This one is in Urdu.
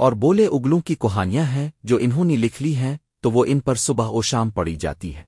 اور بولے اگلوں کی کہانیاں ہیں جو انہوں نے لکھ لی ہیں، تو وہ ان پر صبح و شام پڑی جاتی ہے